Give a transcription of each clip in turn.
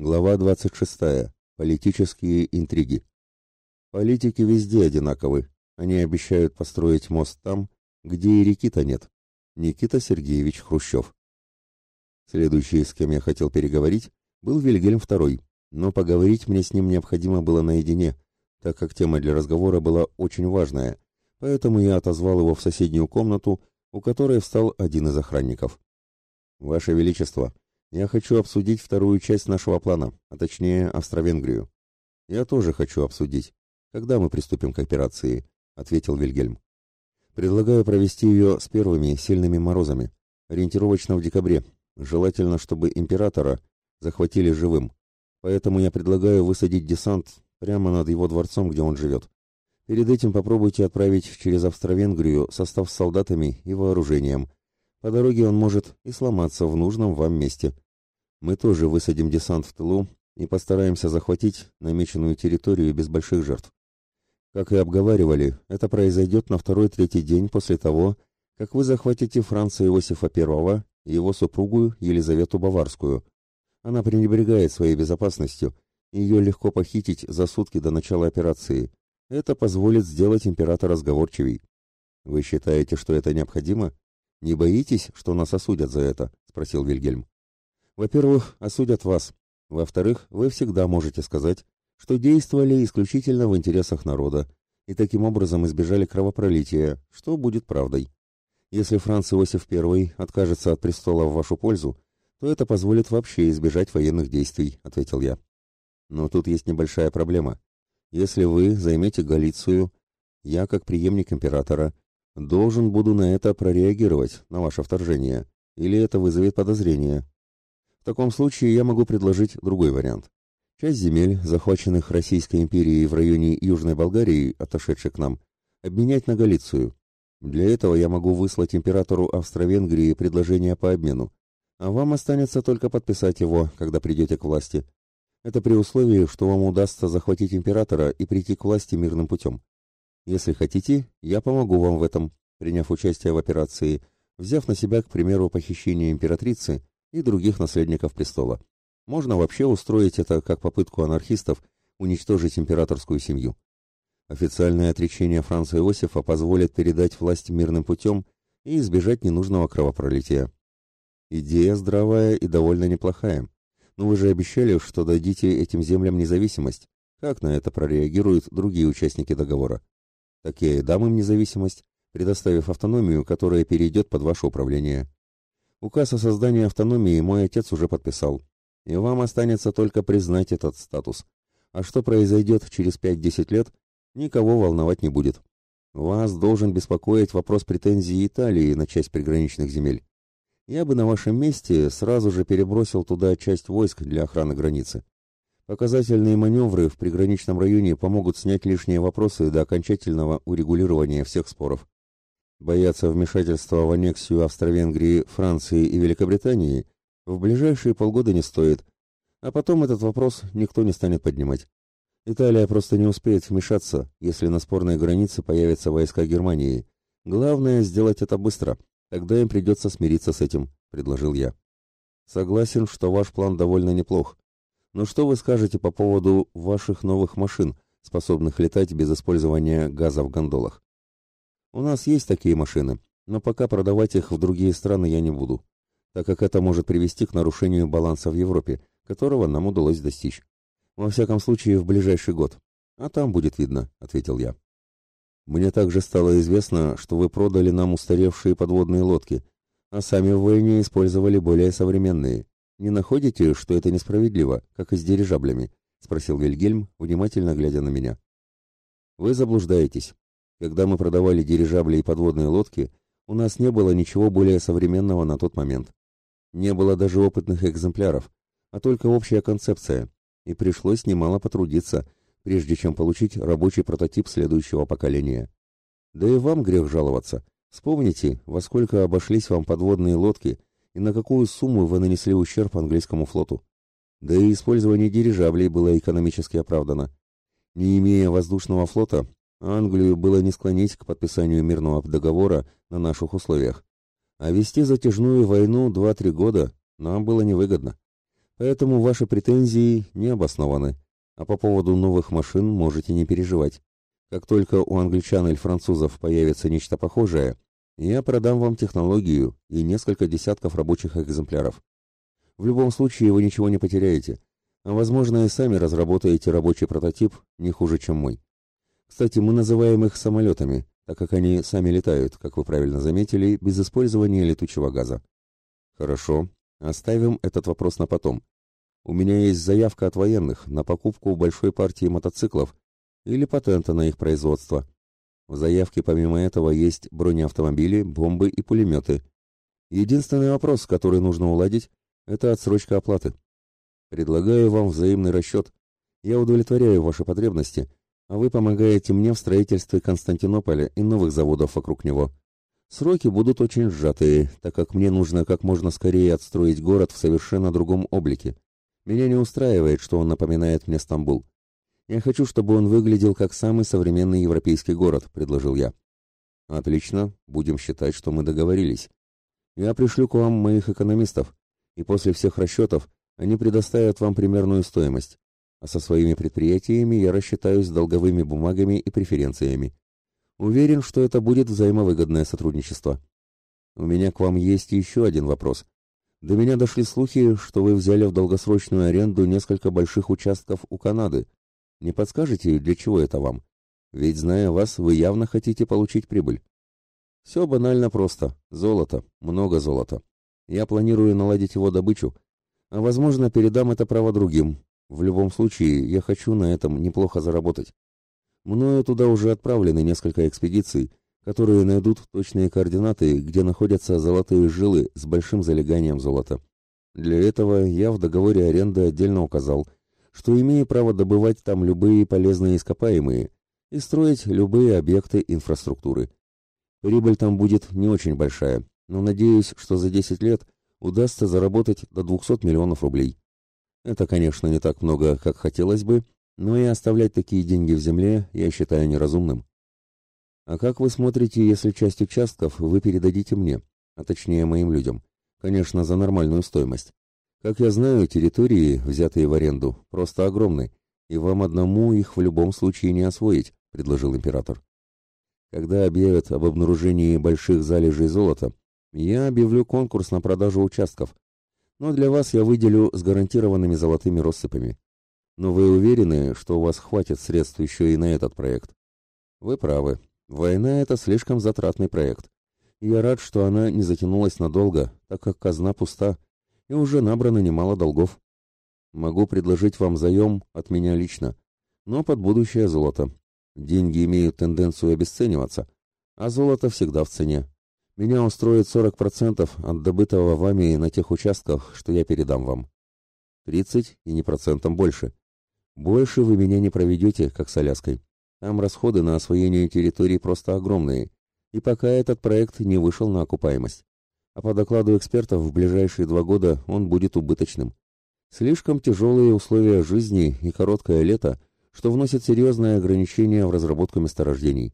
Глава 26. Политические интриги. Политики везде одинаковы. Они обещают построить мост там, где и реки-то нет. Никита Сергеевич Хрущев. Следующий, с кем я хотел переговорить, был Вильгельм II, но поговорить мне с ним необходимо было наедине, так как тема для разговора была очень важная, поэтому я отозвал его в соседнюю комнату, у которой встал один из охранников. «Ваше Величество, я хочу обсудить вторую часть нашего плана, а точнее Австро-Венгрию. Я тоже хочу обсудить. Когда мы приступим к операции? ответил Вильгельм. Предлагаю провести ее с первыми сильными морозами, ориентировочно в декабре. Желательно, чтобы императора захватили живым. Поэтому я предлагаю высадить десант прямо над его дворцом, где он живет. Перед этим попробуйте отправить через Австро-Венгрию состав с солдатами и вооружением, по дороге он может и сломаться в нужном вам месте. Мы тоже высадим десант в тылу и постараемся захватить намеченную территорию без больших жертв. Как и обговаривали, это произойдет на второй-третий день после того, как вы захватите Франца Иосифа I и его супругу Елизавету Баварскую. Она пренебрегает своей безопасностью, и ее легко похитить за сутки до начала операции. Это позволит сделать императора разговорчивей. Вы считаете, что это необходимо? «Не боитесь, что нас осудят за это?» — спросил Вильгельм. «Во-первых, осудят вас. Во-вторых, вы всегда можете сказать, что действовали исключительно в интересах народа и таким образом избежали кровопролития, что будет правдой. Если Франц Иосиф I откажется от престола в вашу пользу, то это позволит вообще избежать военных действий», — ответил я. «Но тут есть небольшая проблема. Если вы займете Галицию, я, как преемник императора, Должен буду на это прореагировать, на ваше вторжение, или это вызовет подозрение. В таком случае я могу предложить другой вариант. Часть земель, захваченных Российской империей в районе Южной Болгарии, отошедших к нам, обменять на Галицию. Для этого я могу выслать императору Австро-Венгрии предложение по обмену, а вам останется только подписать его, когда придете к власти. Это при условии, что вам удастся захватить императора и прийти к власти мирным путем. Если хотите, я помогу вам в этом, приняв участие в операции, взяв на себя, к примеру, похищение императрицы и других наследников престола. Можно вообще устроить это как попытку анархистов уничтожить императорскую семью. Официальное отречение Франца Иосифа позволит передать власть мирным путем и избежать ненужного кровопролития. Идея здравая и довольно неплохая. Но вы же обещали, что дадите этим землям независимость. Как на это прореагируют другие участники договора? И дам им независимость, предоставив автономию, которая перейдет под ваше управление. Указ о создании автономии мой отец уже подписал, и вам останется только признать этот статус. А что произойдет через 5-10 лет, никого волновать не будет. Вас должен беспокоить вопрос претензий Италии на часть приграничных земель. Я бы на вашем месте сразу же перебросил туда часть войск для охраны границы. Показательные маневры в приграничном районе помогут снять лишние вопросы до окончательного урегулирования всех споров. Бояться вмешательства в аннексию Австро-Венгрии, Франции и Великобритании в ближайшие полгода не стоит, а потом этот вопрос никто не станет поднимать. Италия просто не успеет вмешаться, если на спорной границе появятся войска Германии. Главное сделать это быстро, тогда им придется смириться с этим, предложил я. Согласен, что ваш план довольно неплох, но что вы скажете по поводу ваших новых машин, способных летать без использования газа в гондолах? У нас есть такие машины, но пока продавать их в другие страны я не буду, так как это может привести к нарушению баланса в Европе, которого нам удалось достичь. Во всяком случае, в ближайший год. А там будет видно, ответил я. Мне также стало известно, что вы продали нам устаревшие подводные лодки, а сами в войне использовали более современные. Не находите, что это несправедливо, как и с дирижаблями? спросил Вильгельм, внимательно глядя на меня. Вы заблуждаетесь. Когда мы продавали дирижабли и подводные лодки, у нас не было ничего более современного на тот момент. Не было даже опытных экземпляров, а только общая концепция, и пришлось немало потрудиться, прежде чем получить рабочий прототип следующего поколения. Да и вам грех жаловаться. Вспомните, во сколько обошлись вам подводные лодки и на какую сумму вы нанесли ущерб английскому флоту. Да и использование дирижаблей было экономически оправдано. Не имея воздушного флота, Англию было не склонить к подписанию мирного договора на наших условиях. А вести затяжную войну 2-3 года нам было невыгодно. Поэтому ваши претензии не обоснованы. А по поводу новых машин можете не переживать. Как только у англичан или французов появится нечто похожее, я продам вам технологию и несколько десятков рабочих экземпляров. В любом случае вы ничего не потеряете, а возможно и сами разработаете рабочий прототип не хуже, чем мой. Кстати, мы называем их самолетами, так как они сами летают, как вы правильно заметили, без использования летучего газа. Хорошо, оставим этот вопрос на потом. У меня есть заявка от военных на покупку большой партии мотоциклов или патента на их производство. В заявке помимо этого есть бронеавтомобили, бомбы и пулеметы. Единственный вопрос, который нужно уладить, это отсрочка оплаты. Предлагаю вам взаимный расчет. Я удовлетворяю ваши потребности, а вы помогаете мне в строительстве Константинополя и новых заводов вокруг него. Сроки будут очень сжатые, так как мне нужно как можно скорее отстроить город в совершенно другом облике. Меня не устраивает, что он напоминает мне Стамбул. Я хочу, чтобы он выглядел как самый современный европейский город, предложил я. Отлично, будем считать, что мы договорились. Я пришлю к вам моих экономистов, и после всех расчетов они предоставят вам примерную стоимость. А со своими предприятиями я рассчитаюсь долговыми бумагами и преференциями. Уверен, что это будет взаимовыгодное сотрудничество. У меня к вам есть еще один вопрос. До меня дошли слухи, что вы взяли в долгосрочную аренду несколько больших участков у Канады. Не подскажете, для чего это вам? Ведь, зная вас, вы явно хотите получить прибыль. Все банально просто. Золото. Много золота. Я планирую наладить его добычу, а, возможно, передам это право другим. В любом случае, я хочу на этом неплохо заработать. Мною туда уже отправлены несколько экспедиций, которые найдут точные координаты, где находятся золотые жилы с большим залеганием золота. Для этого я в договоре аренды отдельно указал, что имею право добывать там любые полезные ископаемые и строить любые объекты инфраструктуры. Прибыль там будет не очень большая, но надеюсь, что за 10 лет удастся заработать до 200 миллионов рублей. Это, конечно, не так много, как хотелось бы, но и оставлять такие деньги в земле я считаю неразумным. А как вы смотрите, если часть участков вы передадите мне, а точнее моим людям? Конечно, за нормальную стоимость. Как я знаю, территории, взятые в аренду, просто огромны, и вам одному их в любом случае не освоить, предложил император. Когда объявят об обнаружении больших залежей золота, я объявлю конкурс на продажу участков, но для вас я выделю с гарантированными золотыми россыпями. Но вы уверены, что у вас хватит средств еще и на этот проект? Вы правы. Война — это слишком затратный проект. Я рад, что она не затянулась надолго, так как казна пуста, и уже набрано немало долгов. Могу предложить вам заем от меня лично, но под будущее золото. Деньги имеют тенденцию обесцениваться, а золото всегда в цене. Меня устроит 40% от добытого вами на тех участках, что я передам вам. 30 и не процентом больше. Больше вы меня не проведете, как с Аляской. Там расходы на освоение территорий просто огромные, и пока этот проект не вышел на окупаемость. А по докладу экспертов, в ближайшие два года он будет убыточным. Слишком тяжелые условия жизни и короткое лето, что вносит серьезные ограничения в разработку месторождений.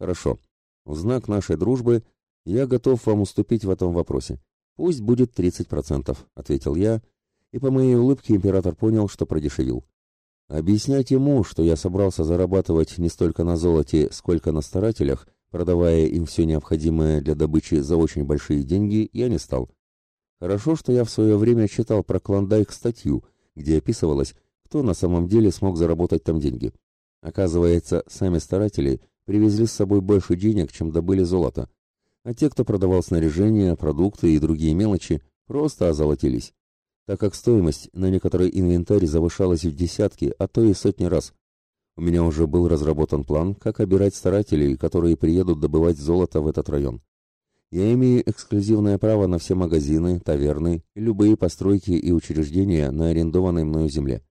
Хорошо. В знак нашей дружбы я готов вам уступить в этом вопросе. Пусть будет 30%, ответил я, и по моей улыбке император понял, что продешевил. Объяснять ему, что я собрался зарабатывать не столько на золоте, сколько на старателях, продавая им все необходимое для добычи за очень большие деньги, я не стал. Хорошо, что я в свое время читал про Клондайк статью, где описывалось, кто на самом деле смог заработать там деньги. Оказывается, сами старатели привезли с собой больше денег, чем добыли золота, а те, кто продавал снаряжение, продукты и другие мелочи, просто озолотились так как стоимость на некоторый инвентарь завышалась в десятки, а то и сотни раз. У меня уже был разработан план, как обирать старателей, которые приедут добывать золото в этот район. Я имею эксклюзивное право на все магазины, таверны и любые постройки и учреждения на арендованной мною земле.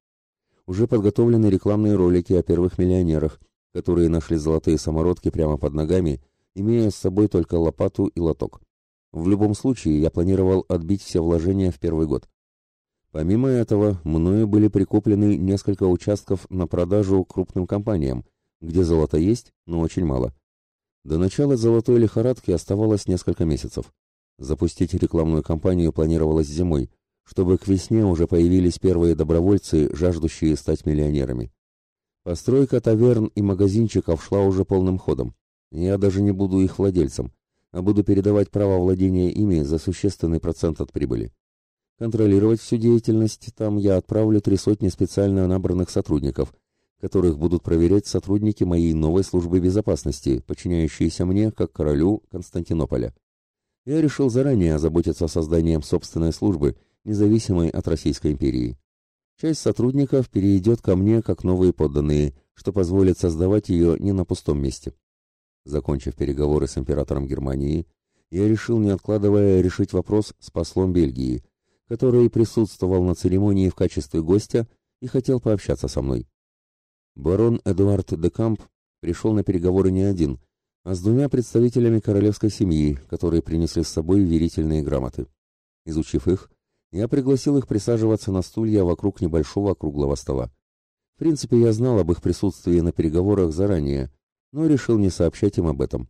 Уже подготовлены рекламные ролики о первых миллионерах, которые нашли золотые самородки прямо под ногами, имея с собой только лопату и лоток. В любом случае, я планировал отбить все вложения в первый год. Помимо этого, мною были прикуплены несколько участков на продажу крупным компаниям, где золото есть, но очень мало. До начала золотой лихорадки оставалось несколько месяцев. Запустить рекламную кампанию планировалось зимой, чтобы к весне уже появились первые добровольцы, жаждущие стать миллионерами. Постройка таверн и магазинчиков шла уже полным ходом. Я даже не буду их владельцем, а буду передавать право владения ими за существенный процент от прибыли. Контролировать всю деятельность там я отправлю три сотни специально набранных сотрудников, которых будут проверять сотрудники моей новой службы безопасности, подчиняющиеся мне как королю Константинополя. Я решил заранее озаботиться созданием собственной службы, независимой от Российской империи. Часть сотрудников перейдет ко мне как новые подданные, что позволит создавать ее не на пустом месте. Закончив переговоры с императором Германии, я решил, не откладывая, решить вопрос с послом Бельгии, который присутствовал на церемонии в качестве гостя и хотел пообщаться со мной. Барон Эдуард де Камп пришел на переговоры не один, а с двумя представителями королевской семьи, которые принесли с собой верительные грамоты. Изучив их, я пригласил их присаживаться на стулья вокруг небольшого круглого стола. В принципе, я знал об их присутствии на переговорах заранее, но решил не сообщать им об этом.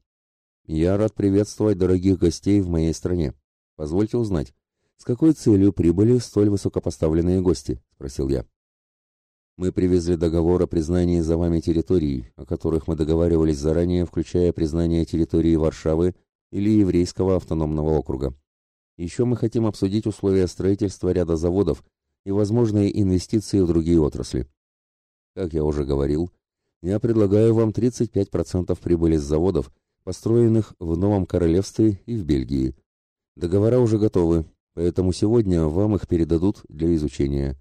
Я рад приветствовать дорогих гостей в моей стране. Позвольте узнать, с какой целью прибыли столь высокопоставленные гости, спросил я. Мы привезли договор о признании за вами территорий, о которых мы договаривались заранее, включая признание территории Варшавы или Еврейского автономного округа. Еще мы хотим обсудить условия строительства ряда заводов и возможные инвестиции в другие отрасли. Как я уже говорил, я предлагаю вам 35% прибыли с заводов, построенных в Новом Королевстве и в Бельгии. Договора уже готовы, поэтому сегодня вам их передадут для изучения.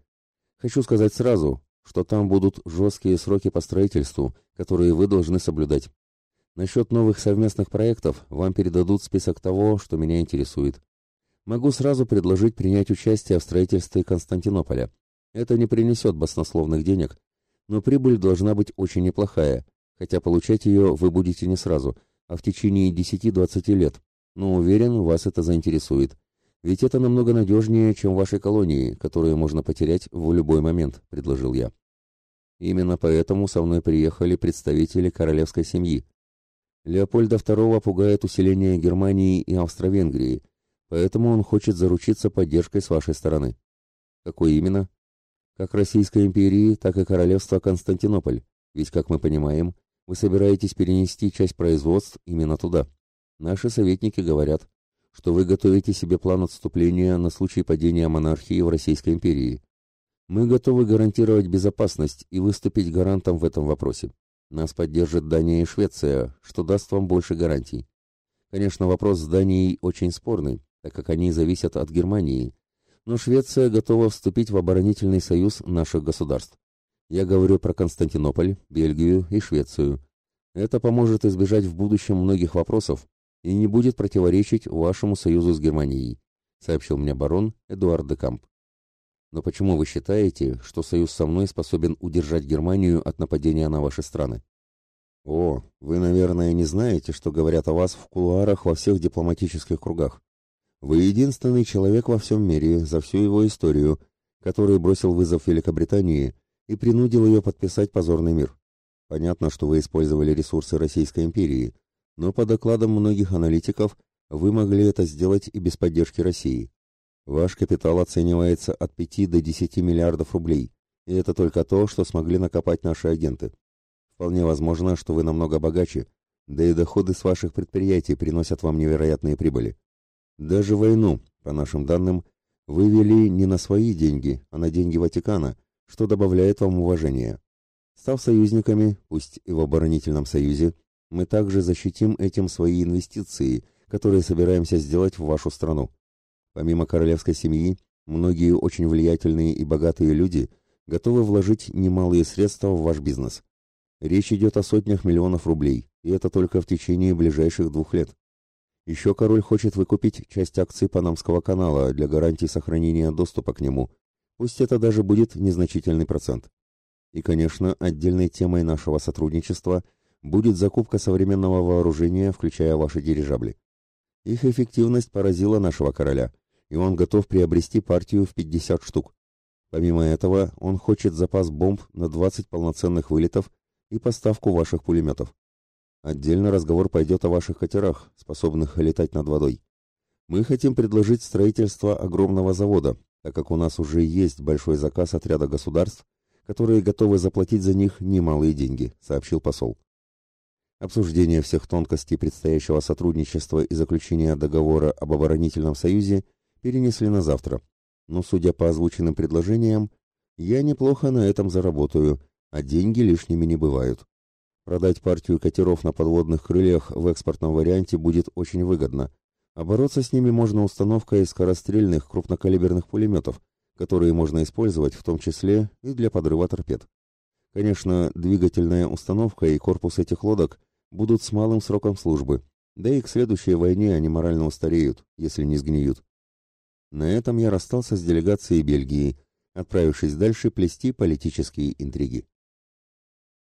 Хочу сказать сразу, что там будут жесткие сроки по строительству, которые вы должны соблюдать. Насчет новых совместных проектов вам передадут список того, что меня интересует. Могу сразу предложить принять участие в строительстве Константинополя. Это не принесет баснословных денег, но прибыль должна быть очень неплохая, хотя получать ее вы будете не сразу, а в течение 10-20 лет. Но уверен, вас это заинтересует. Ведь это намного надежнее, чем ваши колонии, которые можно потерять в любой момент, предложил я. Именно поэтому со мной приехали представители королевской семьи. Леопольда II пугает усиление Германии и Австро-Венгрии, поэтому он хочет заручиться поддержкой с вашей стороны. Какой именно? Как Российской империи, так и королевства Константинополь, ведь, как мы понимаем, вы собираетесь перенести часть производств именно туда. Наши советники говорят, что вы готовите себе план отступления на случай падения монархии в Российской империи. Мы готовы гарантировать безопасность и выступить гарантом в этом вопросе. Нас поддержит Дания и Швеция, что даст вам больше гарантий. Конечно, вопрос с Данией очень спорный, так как они зависят от Германии, но Швеция готова вступить в оборонительный союз наших государств. Я говорю про Константинополь, Бельгию и Швецию. Это поможет избежать в будущем многих вопросов и не будет противоречить вашему союзу с Германией, сообщил мне барон Эдуард де Камп. Но почему вы считаете, что союз со мной способен удержать Германию от нападения на ваши страны? О, вы, наверное, не знаете, что говорят о вас в кулуарах во всех дипломатических кругах. Вы единственный человек во всем мире за всю его историю, который бросил вызов Великобритании и принудил ее подписать позорный мир. Понятно, что вы использовали ресурсы Российской империи, но по докладам многих аналитиков вы могли это сделать и без поддержки России. Ваш капитал оценивается от 5 до 10 миллиардов рублей, и это только то, что смогли накопать наши агенты. Вполне возможно, что вы намного богаче, да и доходы с ваших предприятий приносят вам невероятные прибыли. Даже войну, по нашим данным, вы вели не на свои деньги, а на деньги Ватикана, что добавляет вам уважения. Став союзниками, пусть и в оборонительном союзе, мы также защитим этим свои инвестиции, которые собираемся сделать в вашу страну. Помимо королевской семьи, многие очень влиятельные и богатые люди готовы вложить немалые средства в ваш бизнес. Речь идет о сотнях миллионов рублей, и это только в течение ближайших двух лет. Еще король хочет выкупить часть акций Панамского канала для гарантии сохранения доступа к нему, пусть это даже будет незначительный процент. И, конечно, отдельной темой нашего сотрудничества будет закупка современного вооружения, включая ваши дирижабли. Их эффективность поразила нашего короля, и он готов приобрести партию в 50 штук. Помимо этого, он хочет запас бомб на 20 полноценных вылетов и поставку ваших пулеметов. Отдельно разговор пойдет о ваших катерах, способных летать над водой. Мы хотим предложить строительство огромного завода, так как у нас уже есть большой заказ отряда государств, которые готовы заплатить за них немалые деньги, сообщил посол. Обсуждение всех тонкостей предстоящего сотрудничества и заключения договора об оборонительном союзе перенесли на завтра. Но, судя по озвученным предложениям, я неплохо на этом заработаю, а деньги лишними не бывают. Продать партию катеров на подводных крыльях в экспортном варианте будет очень выгодно, а с ними можно установкой скорострельных крупнокалиберных пулеметов, которые можно использовать в том числе и для подрыва торпед. Конечно, двигательная установка и корпус этих лодок будут с малым сроком службы, да и к следующей войне они морально устареют, если не сгниют. На этом я расстался с делегацией Бельгии, отправившись дальше плести политические интриги.